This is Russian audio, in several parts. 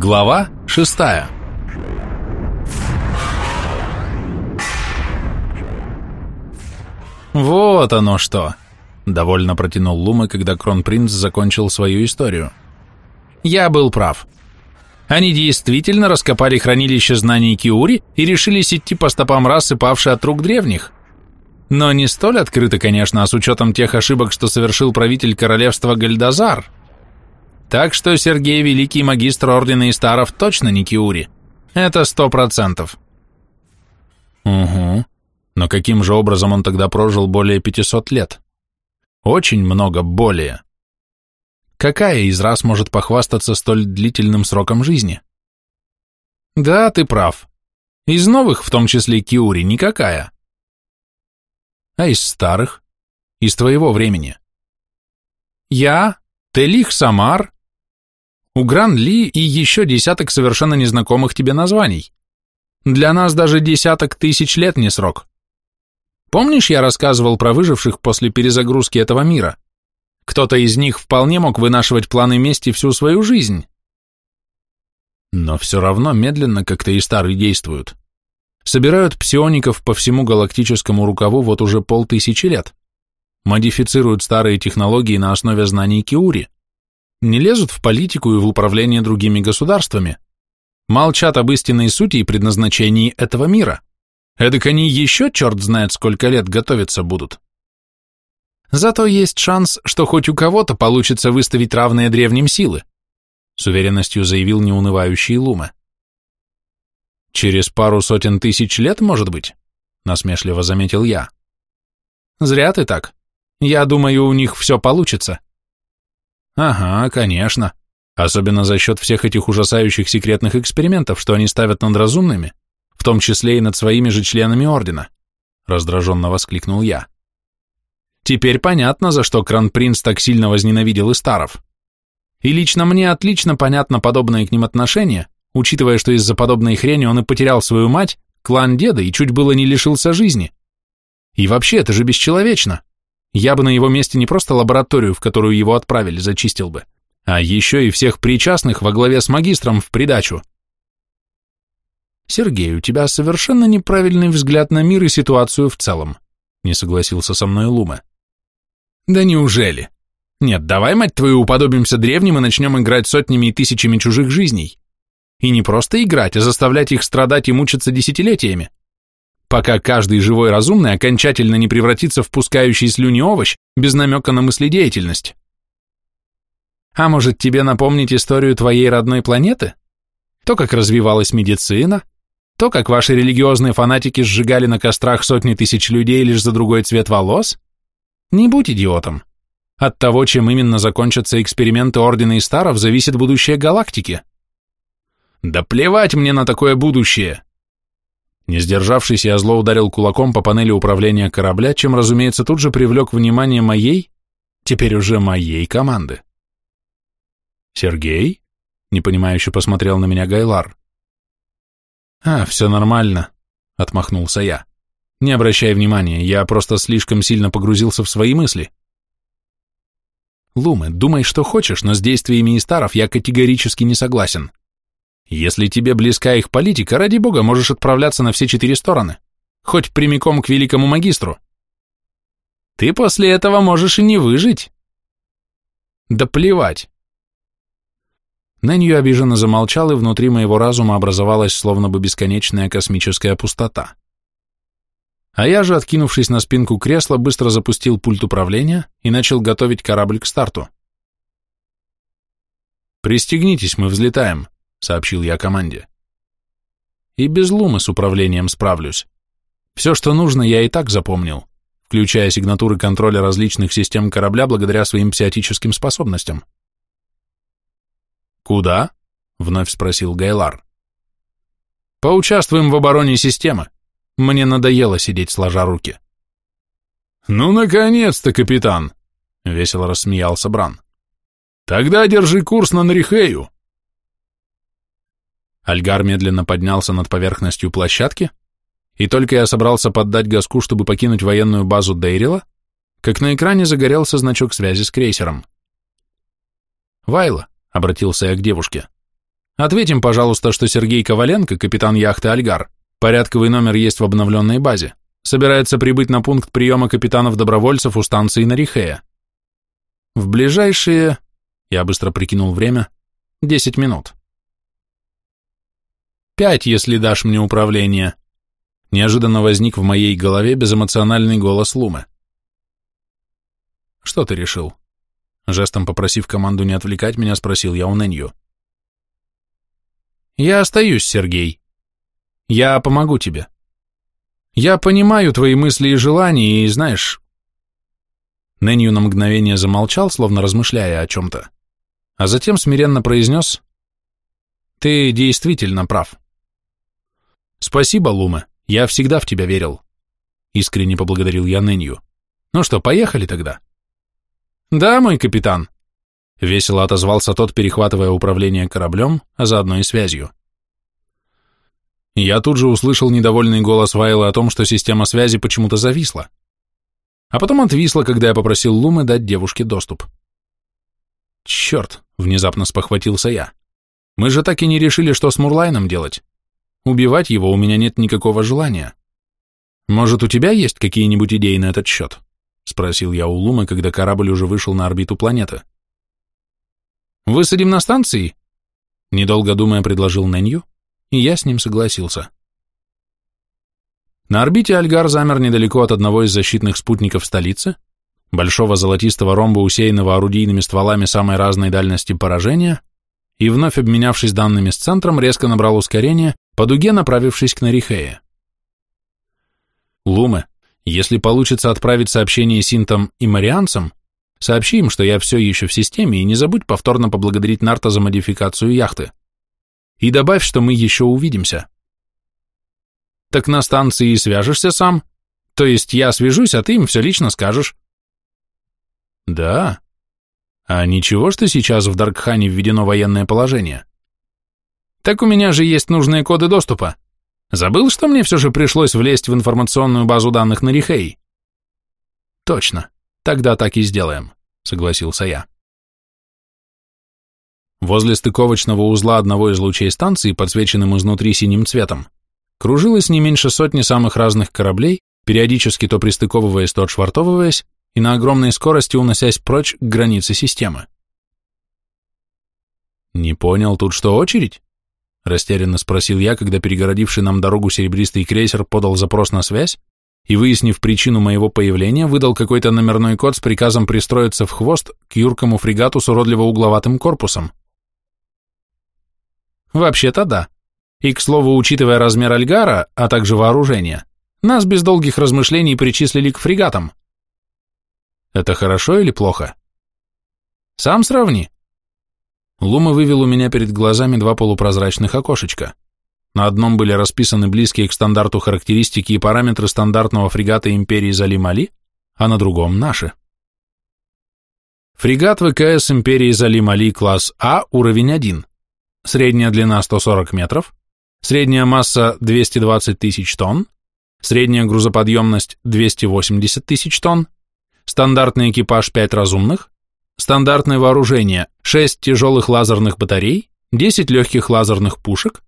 Глава шестая «Вот оно что!» — довольно протянул Лума, когда Кронпринц закончил свою историю. «Я был прав. Они действительно раскопали хранилище знаний Киури и решились идти по стопам расы, павшей от рук древних. Но не столь открыто, конечно, а с учетом тех ошибок, что совершил правитель королевства Гальдазар. Так что Сергей Великий магистр Ордена Истаров точно не Киури. Это сто процентов». «Угу», но каким же образом он тогда прожил более 500 лет? Очень много более. Какая из раз может похвастаться столь длительным сроком жизни? Да, ты прав. Из новых, в том числе Киури, никакая. А из старых? Из твоего времени? Я, Телих Самар, Угран Ли и еще десяток совершенно незнакомых тебе названий. Для нас даже десяток тысяч лет не срок. Помнишь, я рассказывал про выживших после перезагрузки этого мира? Кто-то из них вполне мог вынашивать планы мести всю свою жизнь. Но все равно медленно как-то и старые действуют. Собирают псиоников по всему галактическому рукаву вот уже полтысячи лет. Модифицируют старые технологии на основе знаний Киури. Не лезут в политику и в управление другими государствами. Молчат об истинной сути и предназначении этого мира. Эдак они еще черт знает сколько лет готовиться будут. Зато есть шанс, что хоть у кого-то получится выставить равные древним силы, с уверенностью заявил неунывающий Лума. Через пару сотен тысяч лет, может быть, насмешливо заметил я. Зря ты так. Я думаю, у них все получится. Ага, конечно. Особенно за счет всех этих ужасающих секретных экспериментов, что они ставят над разумными в том числе и над своими же членами ордена, раздраженно воскликнул я. Теперь понятно, за что Кронпринц так сильно возненавидел Истаров. И лично мне отлично понятно подобное к ним отношение, учитывая, что из-за подобной хрени он и потерял свою мать, клан деда и чуть было не лишился жизни. И вообще, это же бесчеловечно. Я бы на его месте не просто лабораторию, в которую его отправили, зачистил бы, а еще и всех причастных во главе с магистром в придачу. «Сергей, у тебя совершенно неправильный взгляд на мир и ситуацию в целом», не согласился со мной Лума. «Да неужели? Нет, давай, мать твою, уподобимся древним и начнем играть сотнями и тысячами чужих жизней. И не просто играть, а заставлять их страдать и мучиться десятилетиями. Пока каждый живой разумный окончательно не превратится в пускающий слюни овощ без намека на мыследеятельность. А может тебе напомнить историю твоей родной планеты? То, как развивалась медицина, то, как ваши религиозные фанатики сжигали на кострах сотни тысяч людей лишь за другой цвет волос? Не будь идиотом. От того, чем именно закончатся эксперименты Ордена Истаров, зависит будущее галактики. Да плевать мне на такое будущее! Не сдержавшись, я зло ударил кулаком по панели управления корабля, чем, разумеется, тут же привлек внимание моей, теперь уже моей команды. «Сергей?» — непонимающе посмотрел на меня Гайлар. «А, все нормально», — отмахнулся я. «Не обращай внимания, я просто слишком сильно погрузился в свои мысли». «Лумы, думай, что хочешь, но с действиями Истаров я категорически не согласен. Если тебе близка их политика, ради бога, можешь отправляться на все четыре стороны, хоть прямиком к великому магистру. Ты после этого можешь и не выжить». «Да плевать, Нэнью обиженно замолчал, и внутри моего разума образовалась словно бы бесконечная космическая пустота. А я же, откинувшись на спинку кресла, быстро запустил пульт управления и начал готовить корабль к старту. «Пристегнитесь, мы взлетаем», — сообщил я команде. «И без лумы с управлением справлюсь. Все, что нужно, я и так запомнил, включая сигнатуры контроля различных систем корабля благодаря своим псиотическим способностям». «Куда?» — вновь спросил Гайлар. «Поучаствуем в обороне системы. Мне надоело сидеть сложа руки». «Ну, наконец-то, капитан!» — весело рассмеялся Бран. «Тогда держи курс на Нрихею!» Альгар медленно поднялся над поверхностью площадки, и только я собрался поддать газку, чтобы покинуть военную базу Дейрила, как на экране загорелся значок связи с крейсером. «Вайла, — обратился я к девушке. Ответим, пожалуйста, что Сергей Коваленко, капитан яхты «Альгар», порядковый номер есть в обновленной базе, собирается прибыть на пункт приема капитанов-добровольцев у станции Нарихея. В ближайшие, я быстро прикинул время, 10 минут. Пять, если дашь мне управление. Неожиданно возник в моей голове безэмоциональный голос Лумы. Что ты решил? Жестом попросив команду не отвлекать меня, спросил я у Нэнью. Я остаюсь, Сергей. Я помогу тебе. Я понимаю твои мысли и желания, и знаешь... Нэнью на мгновение замолчал, словно размышляя о чем-то, а затем смиренно произнес «Ты действительно прав». «Спасибо, Лума, я всегда в тебя верил», — искренне поблагодарил я Нэнью. «Ну что, поехали тогда?» «Да, мой капитан», — весело отозвался тот, перехватывая управление кораблем, а заодно и связью. Я тут же услышал недовольный голос Вайла о том, что система связи почему-то зависла. А потом отвисла, когда я попросил Лумы дать девушке доступ. «Черт!» — внезапно спохватился я. «Мы же так и не решили, что с Мурлайном делать. Убивать его у меня нет никакого желания. Может, у тебя есть какие-нибудь идеи на этот счет?» — спросил я у Лумы, когда корабль уже вышел на орбиту планеты. «Высадим на станции?» Недолго думая, предложил Нэнью, и я с ним согласился. На орбите Альгар замер недалеко от одного из защитных спутников столицы, большого золотистого ромба, усеянного орудийными стволами самой разной дальности поражения, и, вновь обменявшись данными с центром, резко набрал ускорение, по дуге направившись к Нарихее. Луме, если получится отправить сообщение синтам и марианцам, сообщи им, что я все еще в системе, и не забудь повторно поблагодарить Нарта за модификацию яхты. И добавь, что мы еще увидимся. Так на станции свяжешься сам? То есть я свяжусь, а ты им все лично скажешь. Да. А ничего, что сейчас в Даркхане введено военное положение? Так у меня же есть нужные коды доступа. Забыл, что мне все же пришлось влезть в информационную базу данных на Рихей? Точно. Тогда так и сделаем, согласился я. Возле стыковочного узла одного из лучей станции, подсвеченным изнутри синим цветом, кружилось не меньше сотни самых разных кораблей, периодически то пристыковываясь, то отшвартовываясь, и на огромной скорости уносясь прочь к границе системы. «Не понял, тут что, очередь?» Растерянно спросил я, когда перегородивший нам дорогу серебристый крейсер подал запрос на связь и, выяснив причину моего появления, выдал какой-то номерной код с приказом пристроиться в хвост к юркому фрегату с уродливо угловатым корпусом. Вообще-то да. И, к слову, учитывая размер Альгара, а также вооружение, нас без долгих размышлений причислили к фрегатам. Это хорошо или плохо? Сам сравни. Лума вывел у меня перед глазами два полупрозрачных окошечка. На одном были расписаны близкие к стандарту характеристики и параметры стандартного фрегата империи Залим-Али, а на другом наши. Фрегат ВКС империи Залим-Али класс А, уровень 1. Средняя длина 140 метров, средняя масса 220 тысяч тонн, средняя грузоподъемность 280 тысяч тонн, стандартный экипаж 5 разумных, Стандартное вооружение – 6 тяжелых лазерных батарей, 10 легких лазерных пушек,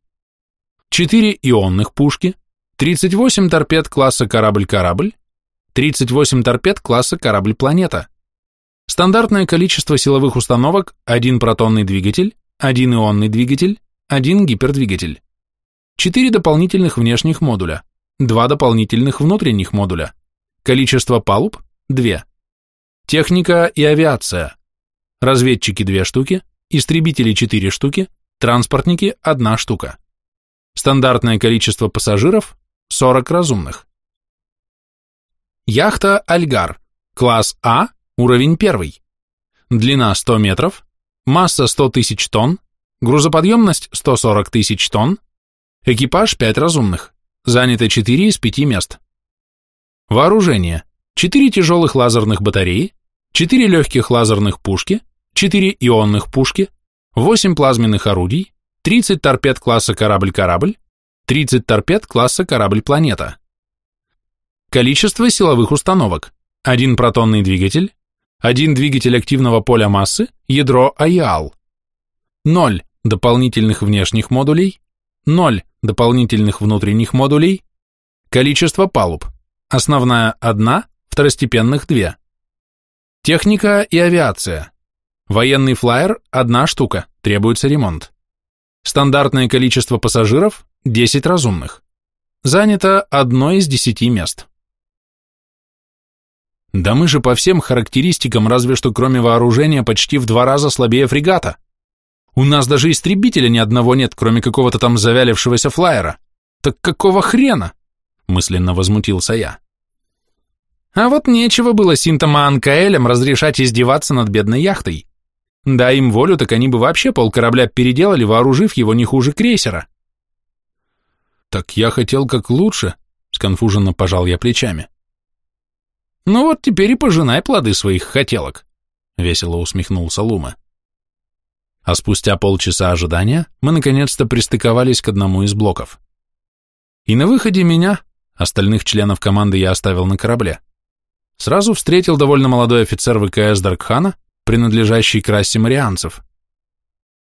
4 ионных пушки, 38 торпед класса корабль-корабль, 38 торпед класса корабль-планета. Стандартное количество силовых установок – 1 протонный двигатель, 1 ионный двигатель, 1 гипердвигатель. 4 дополнительных внешних модуля, 2 дополнительных внутренних модуля. Количество палуб – 2. Техника и авиация разведчики две штуки, истребители четыре штуки, транспортники одна штука. Стандартное количество пассажиров 40 разумных. Яхта «Альгар», класс А, уровень 1. Длина 100 метров, масса 100 тысяч тонн, грузоподъемность 140 тысяч тонн, экипаж 5 разумных, занято 4 из 5 мест. Вооружение. 4 тяжелых лазерных батареи, 4 легких лазерных пушки, 4 ионных пушки, 8 плазменных орудий, 30 торпед класса корабль-корабль, 30 торпед класса корабль-планета. Количество силовых установок. 1 протонный двигатель, 1 двигатель активного поля массы, ядро АИАЛ. 0. дополнительных внешних модулей, 0 дополнительных внутренних модулей, количество палуб, основная – одна, второстепенных – две. Техника и авиация. Военный флайер – одна штука, требуется ремонт. Стандартное количество пассажиров – 10 разумных. Занято одно из 10 мест. Да мы же по всем характеристикам, разве что кроме вооружения, почти в два раза слабее фрегата. У нас даже истребителя ни одного нет, кроме какого-то там завялившегося флайера. Так какого хрена? Мысленно возмутился я. А вот нечего было Синтома Анкаэлем разрешать издеваться над бедной яхтой. Да им волю, так они бы вообще пол корабля переделали, вооружив его не хуже крейсера. Так я хотел как лучше, сконфуженно пожал я плечами. Ну вот теперь и пожинай плоды своих хотелок, весело усмехнулся Лума. А спустя полчаса ожидания мы наконец-то пристыковались к одному из блоков. И на выходе меня, остальных членов команды я оставил на корабле, сразу встретил довольно молодой офицер ВКС Даркхана, принадлежащий к расе марианцев.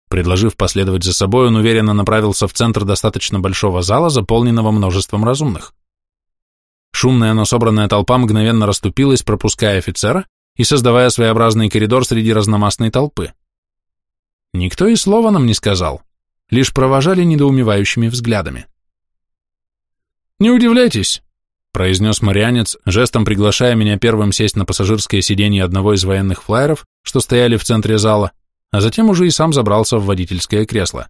Предложив последовать за собой, он уверенно направился в центр достаточно большого зала, заполненного множеством разумных. Шумная, но собранная толпа мгновенно расступилась, пропуская офицера и создавая своеобразный коридор среди разномастной толпы. Никто и слова нам не сказал, лишь провожали недоумевающими взглядами. «Не удивляйтесь», — произнес морянец, жестом приглашая меня первым сесть на пассажирское сиденье одного из военных флайеров, что стояли в центре зала, а затем уже и сам забрался в водительское кресло.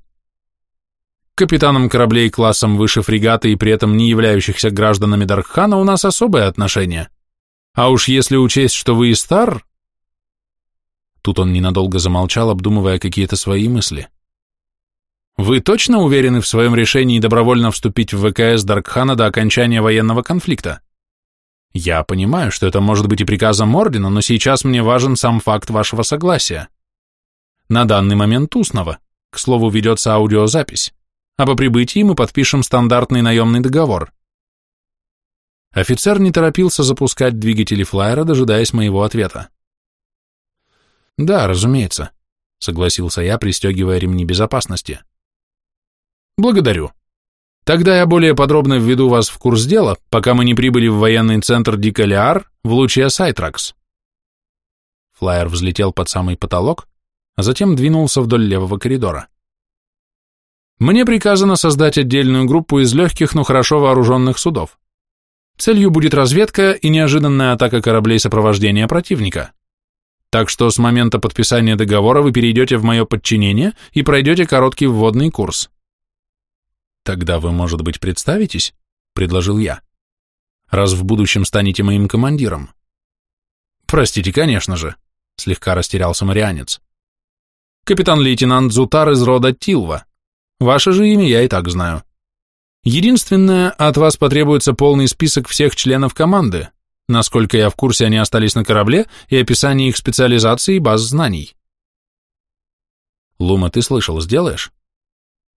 Капитанам кораблей классом выше фрегата и при этом не являющихся гражданами Даркхана у нас особое отношение. А уж если учесть, что вы и стар, Тут он ненадолго замолчал, обдумывая какие-то свои мысли. «Вы точно уверены в своем решении добровольно вступить в ВКС Даркхана до окончания военного конфликта? Я понимаю, что это может быть и приказом Ордена, но сейчас мне важен сам факт вашего согласия. На данный момент устного, к слову, ведется аудиозапись, а по прибытии мы подпишем стандартный наемный договор». Офицер не торопился запускать двигатели флайера, дожидаясь моего ответа. Да, разумеется, согласился я, пристегивая ремни безопасности. Благодарю. Тогда я более подробно введу вас в курс дела, пока мы не прибыли в военный центр Дикалиар в луче Сайтракс. Флайер взлетел под самый потолок, а затем двинулся вдоль левого коридора. Мне приказано создать отдельную группу из легких, но хорошо вооруженных судов. Целью будет разведка и неожиданная атака кораблей сопровождения противника. Так что с момента подписания договора вы перейдете в мое подчинение и пройдете короткий вводный курс. Тогда вы, может быть, представитесь? Предложил я. Раз в будущем станете моим командиром. Простите, конечно же, слегка растерялся марианец. Капитан-лейтенант Зутар из рода Тилва. Ваше же имя я и так знаю. Единственное, от вас потребуется полный список всех членов команды, Насколько я в курсе, они остались на корабле и описание их специализации и баз знаний. Лума, ты слышал, сделаешь?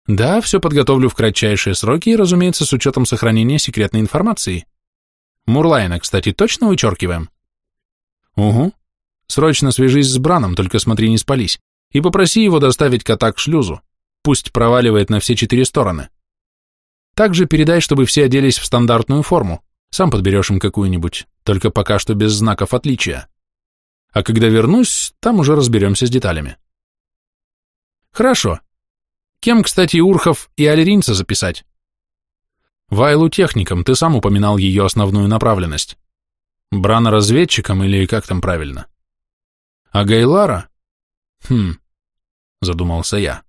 Да, все подготовлю в кратчайшие сроки и, разумеется, с учетом сохранения секретной информации. Мурлайна, кстати, точно вычеркиваем? Угу. Срочно свяжись с Браном, только смотри, не спались, и попроси его доставить кота к шлюзу. Пусть проваливает на все четыре стороны. Также передай, чтобы все оделись в стандартную форму. Сам подберешь им какую-нибудь, только пока что без знаков отличия. А когда вернусь, там уже разберемся с деталями. Хорошо. Кем, кстати, Урхов и Альринца записать? Вайлу техником, ты сам упоминал ее основную направленность. Брана разведчиком или как там правильно? А Гайлара? Хм, задумался я.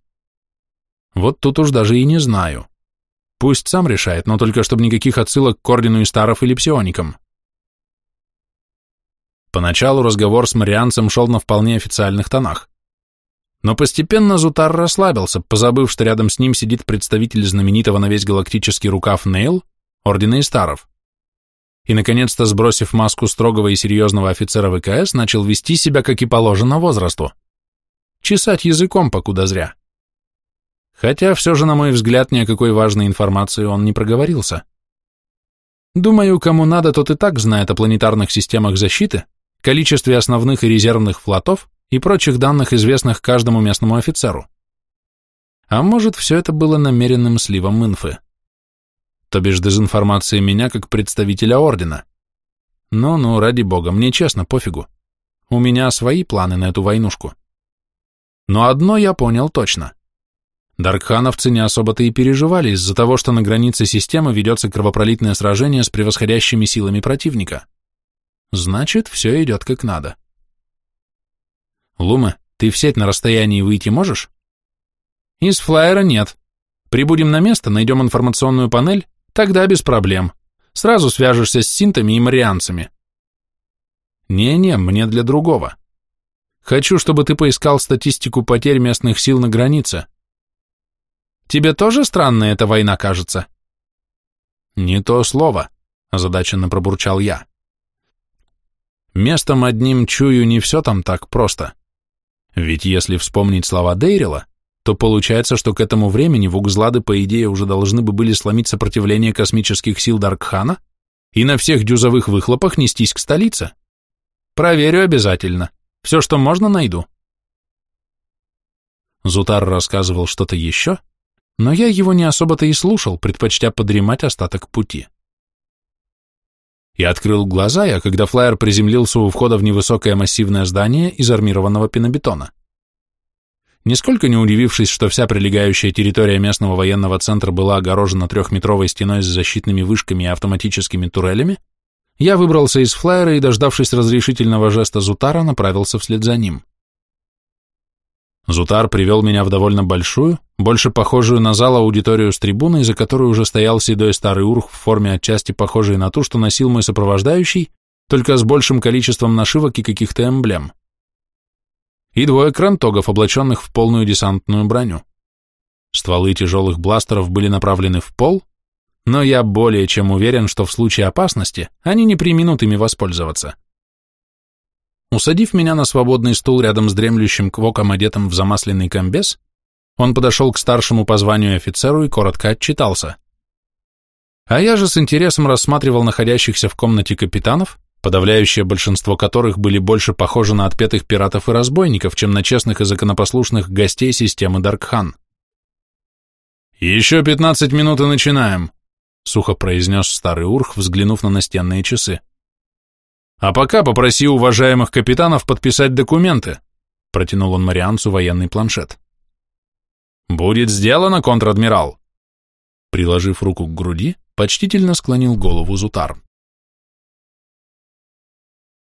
Вот тут уж даже и не знаю. Пусть сам решает, но только чтобы никаких отсылок к ордену Истаров или псионикам. Поначалу разговор с Марианцем шел на вполне официальных тонах. Но постепенно Зутар расслабился, позабыв, что рядом с ним сидит представитель знаменитого на весь галактический рукав Нейл, Ордена Истаров. И, наконец-то, сбросив маску строгого и серьезного офицера ВКС, начал вести себя, как и положено, возрасту. Чесать языком, покуда зря. Хотя все же, на мой взгляд, ни о какой важной информации он не проговорился. Думаю, кому надо, тот и так знает о планетарных системах защиты, количестве основных и резервных флотов и прочих данных, известных каждому местному офицеру. А может, все это было намеренным сливом инфы. То бишь дезинформация меня как представителя Ордена. Ну-ну, ради бога, мне честно, пофигу. У меня свои планы на эту войнушку. Но одно я понял точно. Даркхановцы не особо-то и переживали из-за того, что на границе системы ведется кровопролитное сражение с превосходящими силами противника. Значит, все идет как надо. Лума, ты в сеть на расстоянии выйти можешь? Из флайера нет. Прибудем на место, найдем информационную панель, тогда без проблем. Сразу свяжешься с синтами и марианцами. Не-не, мне для другого. Хочу, чтобы ты поискал статистику потерь местных сил на границе. Тебе тоже странная эта война кажется? Не то слово, озадаченно пробурчал я. Местом одним чую не все там так просто. Ведь если вспомнить слова Дейрила, то получается, что к этому времени Вугзлады, по идее, уже должны бы были сломить сопротивление космических сил Даркхана и на всех дюзовых выхлопах нестись к столице. Проверю обязательно. Все, что можно, найду. Зутар рассказывал что-то еще, но я его не особо-то и слушал, предпочтя подремать остаток пути. Я открыл глаза, я, когда флайер приземлился у входа в невысокое массивное здание из армированного пенобетона. Нисколько не удивившись, что вся прилегающая территория местного военного центра была огорожена трехметровой стеной с защитными вышками и автоматическими турелями, я выбрался из флайера и, дождавшись разрешительного жеста Зутара, направился вслед за ним. Зутар привел меня в довольно большую, больше похожую на зал аудиторию с трибуной, за которой уже стоял седой старый урх в форме отчасти похожей на ту, что носил мой сопровождающий, только с большим количеством нашивок и каких-то эмблем. И двое крантогов, облаченных в полную десантную броню. Стволы тяжелых бластеров были направлены в пол, но я более чем уверен, что в случае опасности они не приминут ими воспользоваться. Усадив меня на свободный стул рядом с дремлющим квоком, одетым в замасленный комбез, он подошел к старшему по званию офицеру и коротко отчитался. А я же с интересом рассматривал находящихся в комнате капитанов, подавляющее большинство которых были больше похожи на отпетых пиратов и разбойников, чем на честных и законопослушных гостей системы Даркхан. «Еще пятнадцать минут и начинаем», — сухо произнес старый Урх, взглянув на настенные часы. А пока попроси уважаемых капитанов подписать документы, протянул он Марианцу военный планшет. Будет сделано, контр-адмирал. Приложив руку к груди, почтительно склонил голову Зутар.